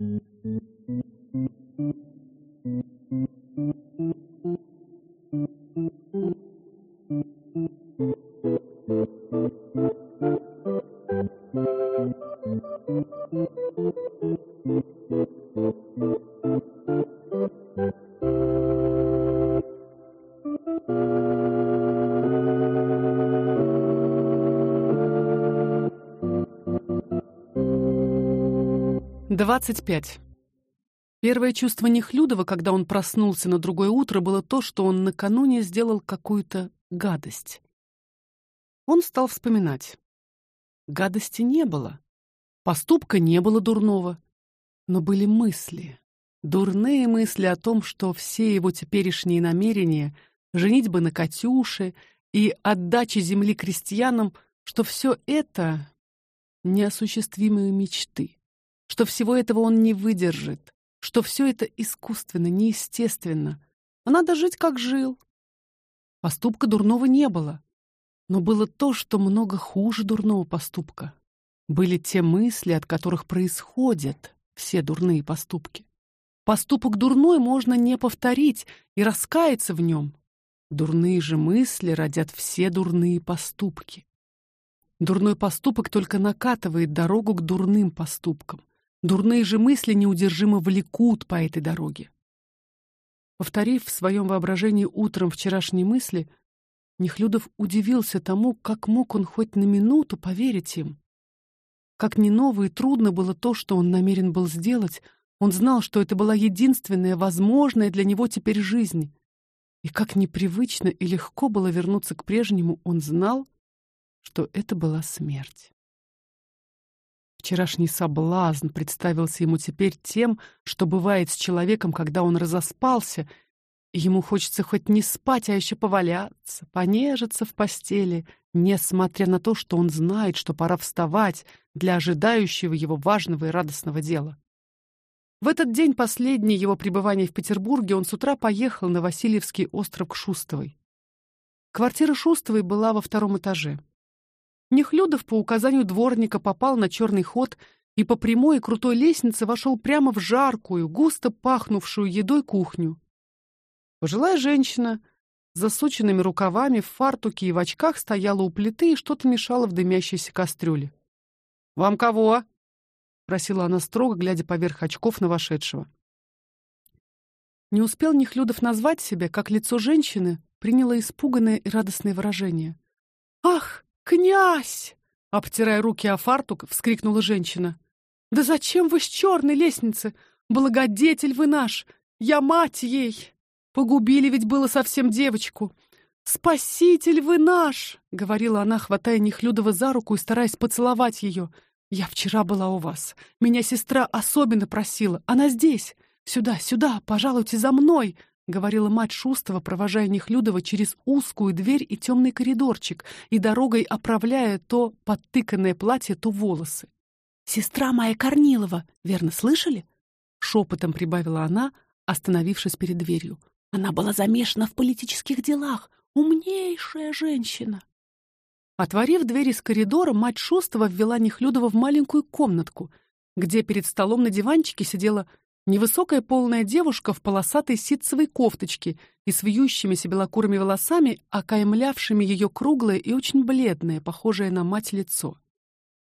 Thank you. 25. Первое чувство Нехлюдова, когда он проснулся на другое утро, было то, что он накануне сделал какую-то гадость. Он стал вспоминать. Гадости не было. Поступка не было дурного. Но были мысли. Дурные мысли о том, что все его теперешние намерения — женить бы на Катюше и отдача земли крестьянам, что все это — неосуществимые мечты что всего этого он не выдержит, что все это искусственно, неестественно. А надо жить, как жил. Поступка дурного не было, но было то, что много хуже дурного поступка. Были те мысли, от которых происходят все дурные поступки. Поступок дурной можно не повторить и раскаяться в нем. Дурные же мысли родят все дурные поступки. Дурной поступок только накатывает дорогу к дурным поступкам. Дурные же мысли неудержимо влекут по этой дороге. Повторив в своем воображении утром вчерашние мысли, Нехлюдов удивился тому, как мог он хоть на минуту поверить им. Как не ново и трудно было то, что он намерен был сделать, он знал, что это была единственная возможная для него теперь жизнь. И как непривычно и легко было вернуться к прежнему, он знал, что это была смерть. Вчерашний соблазн представился ему теперь тем, что бывает с человеком, когда он разоспался, ему хочется хоть не спать, а еще поваляться, понежиться в постели, несмотря на то, что он знает, что пора вставать для ожидающего его важного и радостного дела. В этот день последний его пребывания в Петербурге он с утра поехал на Васильевский остров к Шустовой. Квартира Шустовой была во втором этаже. Нехлюдов по указанию дворника попал на черный ход и по прямой и крутой лестнице вошел прямо в жаркую, густо пахнувшую едой кухню. Пожилая женщина с засученными рукавами, в фартуке и в очках стояла у плиты и что-то мешала в дымящейся кастрюле. «Вам кого?» — просила она строго, глядя поверх очков на вошедшего. Не успел Нехлюдов назвать себя, как лицо женщины приняло испуганное и радостное выражение. «Ах, «Князь!» — обтирая руки о фартук, вскрикнула женщина. «Да зачем вы с черной лестницы? Благодетель вы наш! Я мать ей! Погубили ведь было совсем девочку! Спаситель вы наш!» — говорила она, хватая Нехлюдова за руку и стараясь поцеловать ее. «Я вчера была у вас. Меня сестра особенно просила. Она здесь. Сюда, сюда, пожалуйте за мной!» Говорила мать Шустова, провожая Нехлюдова через узкую дверь и темный коридорчик и дорогой оправляя то подтыканное платье, то волосы. Сестра моя Корнилова, верно слышали? шепотом прибавила она, остановившись перед дверью. Она была замешана в политических делах, умнейшая женщина. Отворив дверь из коридора, мать Шустова ввела Нехлюдова в маленькую комнатку, где перед столом на диванчике сидела Невысокая полная девушка в полосатой ситцевой кофточке и с вьющимися белокурыми волосами, окаймлявшими ее круглое и очень бледное, похожее на мать лицо.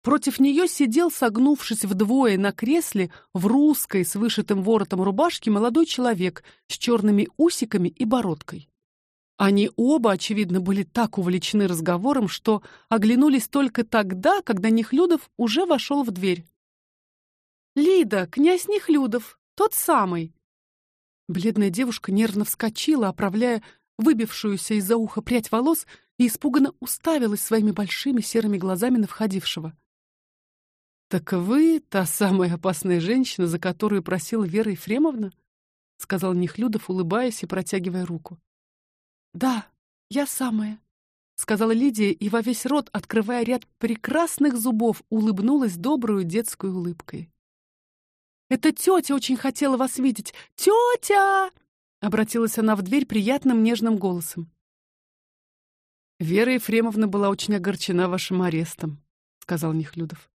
Против нее сидел, согнувшись вдвое на кресле, в русской с вышитым воротом рубашки молодой человек с черными усиками и бородкой. Они оба, очевидно, были так увлечены разговором, что оглянулись только тогда, когда Нехлюдов уже вошел в дверь. Лида, князь Нехлюдов, тот самый. Бледная девушка нервно вскочила, оправляя выбившуюся из-за уха прядь волос, и испуганно уставилась своими большими серыми глазами на входившего. Так вы та самая опасная женщина, за которую просила Вера Ефремовна? сказал Нехлюдов, улыбаясь и протягивая руку. Да, я самая, сказала Лидия и во весь рот, открывая ряд прекрасных зубов, улыбнулась добрую детской улыбкой. Это тетя очень хотела вас видеть. Тетя! Обратилась она в дверь приятным нежным голосом. Вера Ефремовна была очень огорчена вашим арестом, сказал Нехлюдов.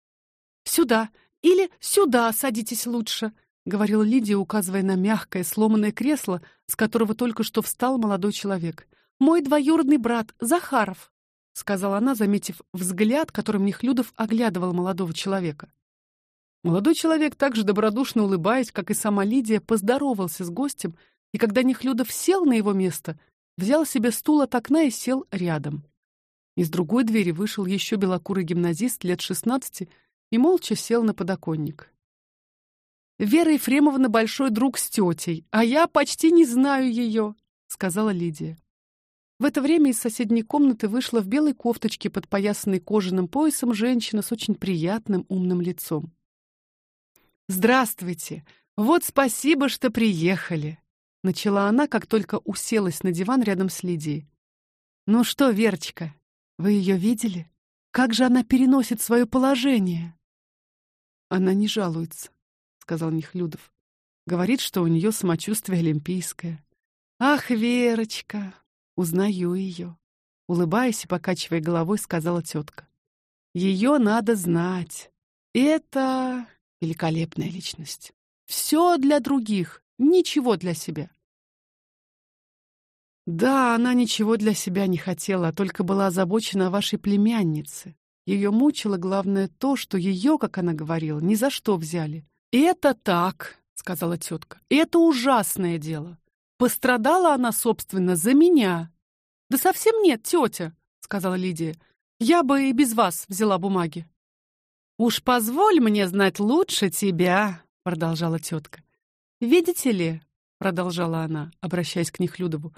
Сюда, Или сюда садитесь лучше, говорила Лидия, указывая на мягкое сломанное кресло, с которого только что встал молодой человек. Мой двоюродный брат Захаров, сказала она, заметив взгляд, которым Нехлюдов оглядывал молодого человека. Молодой человек также добродушно улыбаясь, как и сама Лидия, поздоровался с гостем, и когда Нехлюдов сел на его место, взял себе стул от окна и сел рядом. Из другой двери вышел еще белокурый гимназист лет шестнадцати и молча сел на подоконник. Вера Ефремовна большой друг с тетей, а я почти не знаю ее, сказала Лидия. В это время из соседней комнаты вышла в белой кофточке, подпоясанной кожаным поясом, женщина с очень приятным умным лицом. Здравствуйте. Вот спасибо, что приехали, начала она, как только уселась на диван рядом с Лидией. Ну что, Верочка, вы ее видели? Как же она переносит свое положение? Она не жалуется сказал Нехлюдов. Говорит, что у нее самочувствие олимпийское. Ах, Верочка, узнаю ее. Улыбаясь и покачивая головой, сказала тетка. Ее надо знать. Это великолепная личность. Все для других, ничего для себя. Да, она ничего для себя не хотела, а только была озабочена вашей племяннице. Ее мучило главное то, что ее, как она говорила, ни за что взяли. Это так, сказала тетка. Это ужасное дело. Пострадала она, собственно, за меня. Да совсем нет, тетя, сказала Лидия. Я бы и без вас взяла бумаги. Уж позволь мне знать лучше тебя, продолжала тетка. Видите ли, продолжала она, обращаясь к Нехлюдову,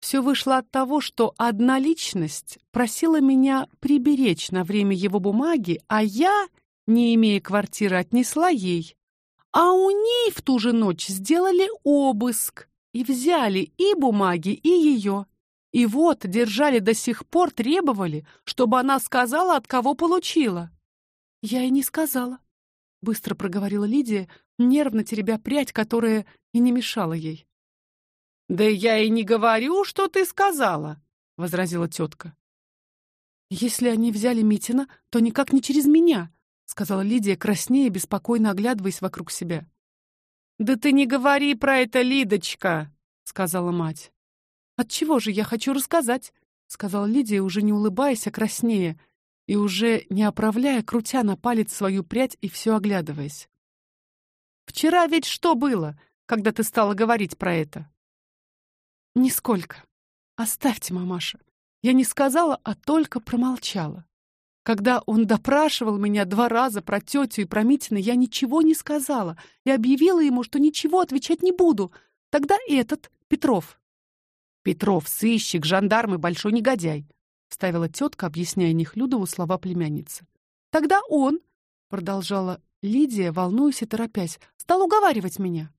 все вышло от того, что одна личность просила меня приберечь на время его бумаги, а я, не имея квартиры, отнесла ей. А у ней в ту же ночь сделали обыск и взяли и бумаги, и ее. И вот держали до сих пор, требовали, чтобы она сказала, от кого получила. Я и не сказала, быстро проговорила Лидия, нервно теребя прядь, которая и не мешала ей. Да я и не говорю, что ты сказала, возразила тетка. Если они взяли Митина, то никак не через меня, сказала Лидия, краснея, беспокойно оглядываясь вокруг себя. Да ты не говори про это, Лидочка, сказала мать. От чего же я хочу рассказать, сказала Лидия, уже не улыбаясь, а краснея, и уже не оправляя, крутя на палец свою прядь и все оглядываясь. Вчера ведь что было, когда ты стала говорить про это? Нисколько. Оставьте, мамаша. Я не сказала, а только промолчала. Когда он допрашивал меня два раза про тетю и про Митина, я ничего не сказала и объявила ему, что ничего отвечать не буду. Тогда этот, Петров. Петров, сыщик, жандарм и большой негодяй, вставила тетка, объясняя Нехлюдову слова племянницы. Тогда он, продолжала Лидия, волнуясь и торопясь, стал уговаривать меня.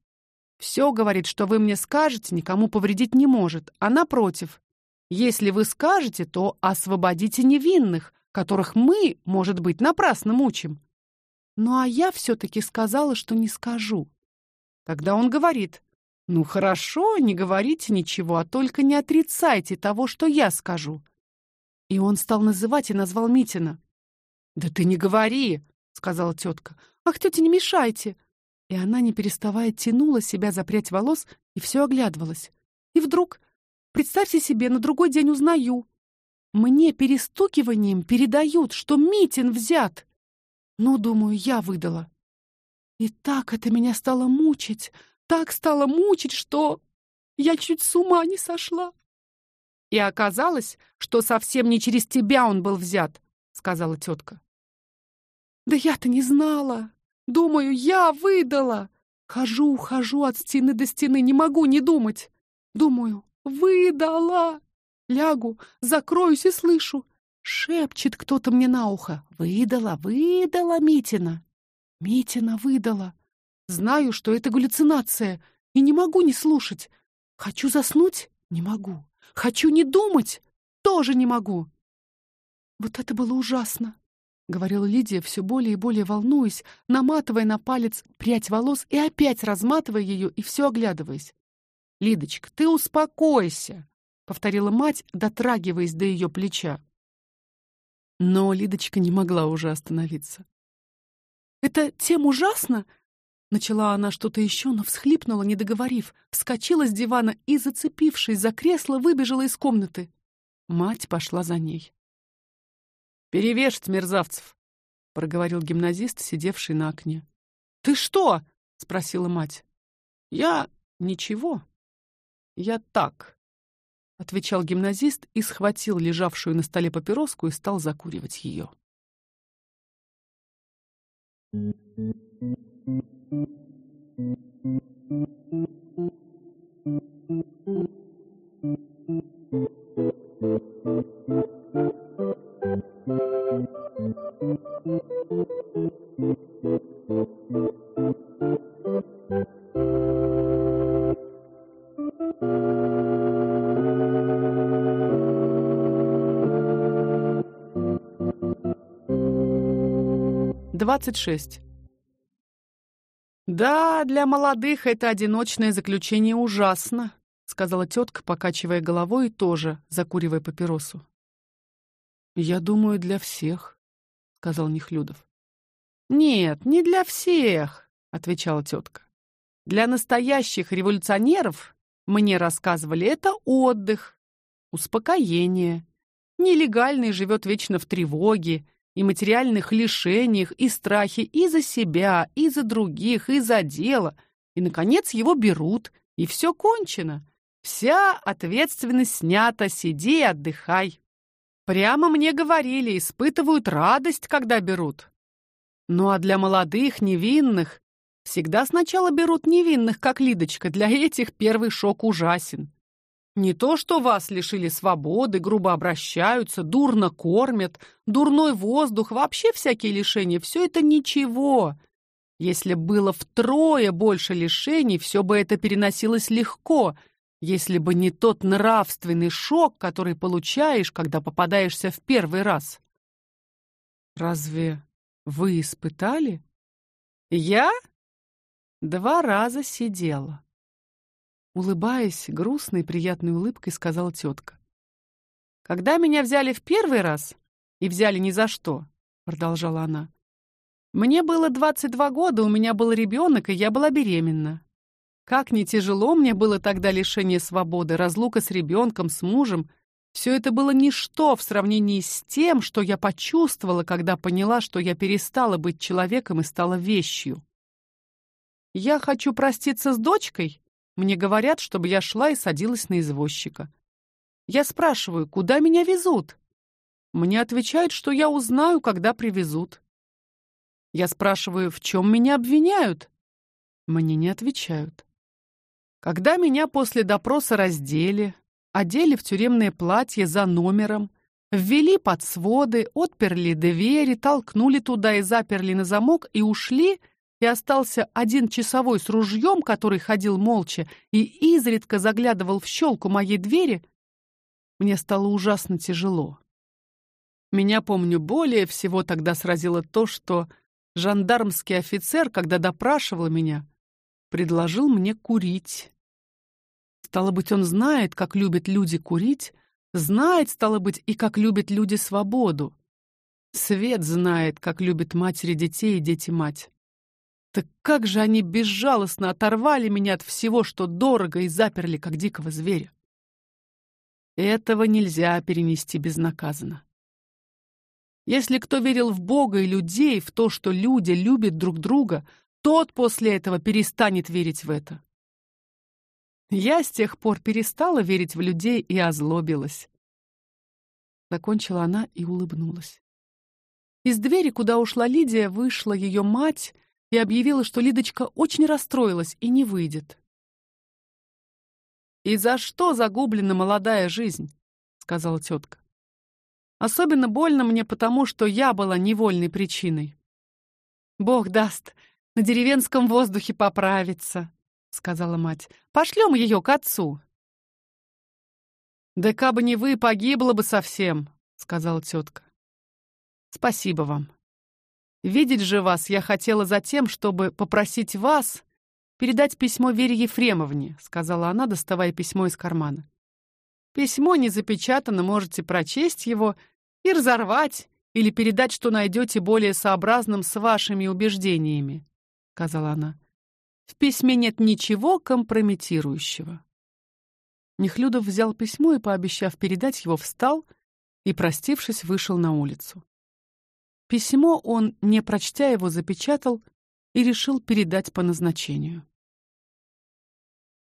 Все говорит, что вы мне скажете, никому повредить не может, а напротив, если вы скажете, то освободите невинных, которых мы, может быть, напрасно мучим. Ну а я все таки сказала, что не скажу. Тогда он говорит: "Ну хорошо, не говорите ничего, а только не отрицайте того, что я скажу". И он стал называть и назвал Митина. "Да ты не говори", сказала тетка. "Ах, тетя, не мешайте". И она, не переставая, тянула себя за прядь волос и все оглядывалась. И вдруг, представьте себе, на другой день узнаю, мне перестукиванием передают, что Митин взят. Ну, думаю, я выдала. И так это меня стало мучить, так стало мучить, что я чуть с ума не сошла. И оказалось, что совсем не через тебя он был взят, сказала тетка. Да я-то не знала. Думаю, я выдала. Хожу, хожу от стены до стены, не могу не думать. Думаю, выдала. Лягу, закроюсь и слышу. Шепчет кто-то мне на ухо. Выдала, выдала Митина. Митина выдала. Знаю, что это галлюцинация, и не могу не слушать. Хочу заснуть? Не могу. Хочу не думать? Тоже не могу. Вот это было ужасно, говорила Лидия, все более и более волнуясь, наматывая на палец прядь волос и опять разматывая ее и все оглядываясь. Лидочка, ты успокойся повторила мать, дотрагиваясь до ее плеча. Но Лидочка не могла уже остановиться. Это тем ужасно? Начала она что-то еще, но всхлипнула, не договорив, вскочила с дивана и, зацепившись за кресло, выбежала из комнаты. Мать пошла за ней. «Перевешать мерзавцев!» — проговорил гимназист, сидевший на окне. «Ты что?» — спросила мать. «Я ничего. Я так», — отвечал гимназист и схватил лежавшую на столе папироску и стал закуривать ее. Thank you. 26. Да, для молодых это одиночное заключение ужасно, сказала тетка, покачивая головой и тоже закуривая папиросу. Я думаю, для всех, сказал Нехлюдов. Нет, не для всех, отвечала тетка. Для настоящих революционеров, мне рассказывали, это отдых, успокоение. Нелегальный живет вечно в тревоге, и материальных лишениях, и страхе и за себя, и за других, и за дело. И, наконец, его берут, и все кончено. Вся ответственность снята, сиди и отдыхай. Прямо мне говорили, испытывают радость, когда берут. Ну а для молодых, невинных, всегда сначала берут невинных, как Лидочка, для этих первый шок ужасен. Не то, что вас лишили свободы, грубо обращаются, дурно кормят, дурной воздух, вообще всякие лишения, все это ничего. Если было втрое больше лишений, все бы это переносилось легко, если бы не тот нравственный шок, который получаешь, когда попадаешься в первый раз. Разве вы испытали? Я два раза сидела. Улыбаясь грустной приятной улыбкой, сказала тетка. Когда меня взяли в первый раз и взяли ни за что, продолжала она. Мне было двадцать два года, у меня был ребенок, и я была беременна. Как не тяжело мне было тогда лишение свободы, разлука с ребенком, с мужем. Все это было ничто в сравнении с тем, что я почувствовала, когда поняла, что я перестала быть человеком и стала вещью. Я хочу проститься с дочкой, мне говорят, чтобы я шла и садилась на извозчика. Я спрашиваю, куда меня везут? Мне отвечают, что я узнаю, когда привезут. Я спрашиваю, в чем меня обвиняют? Мне не отвечают. Когда меня после допроса раздели, одели в тюремное платье за номером, ввели под своды, отперли двери, толкнули туда и заперли на замок и ушли, и остался один часовой с ружьем, который ходил молча и изредка заглядывал в щелку моей двери, мне стало ужасно тяжело. Меня, помню, более всего тогда сразило то, что жандармский офицер, когда допрашивал меня, предложил мне курить. Стало быть, он знает, как любят люди курить, знает, стало быть, и как любят люди свободу. Свет знает, как любят матери детей и дети мать. Так как же они безжалостно оторвали меня от всего, что дорого, и заперли как дикого зверя. Этого нельзя перенести безнаказанно. Если кто верил в Бога и людей, в то, что люди любят друг друга, тот после этого перестанет верить в это. Я с тех пор перестала верить в людей и озлобилась. Закончила она и улыбнулась. Из двери, куда ушла Лидия, вышла ее мать и объявила, что Лидочка очень расстроилась и не выйдет. И за что загублена молодая жизнь, сказала тетка. Особенно больно мне потому, что я была невольной причиной. Бог даст, на деревенском воздухе поправится, сказала мать. Пошлем ее к отцу. Да кабы не вы, погибла бы совсем, сказала тетка. Спасибо вам. Видеть же вас я хотела за тем, чтобы попросить вас передать письмо Вере Ефремовне, сказала она, доставая письмо из кармана. Письмо не запечатано, можете прочесть его и разорвать или передать, что найдете более сообразным с вашими убеждениями, сказала она. В письме нет ничего компрометирующего. Нехлюдов взял письмо и, пообещав передать его, встал и, простившись, вышел на улицу. Письмо он, не прочтя его, запечатал и решил передать по назначению.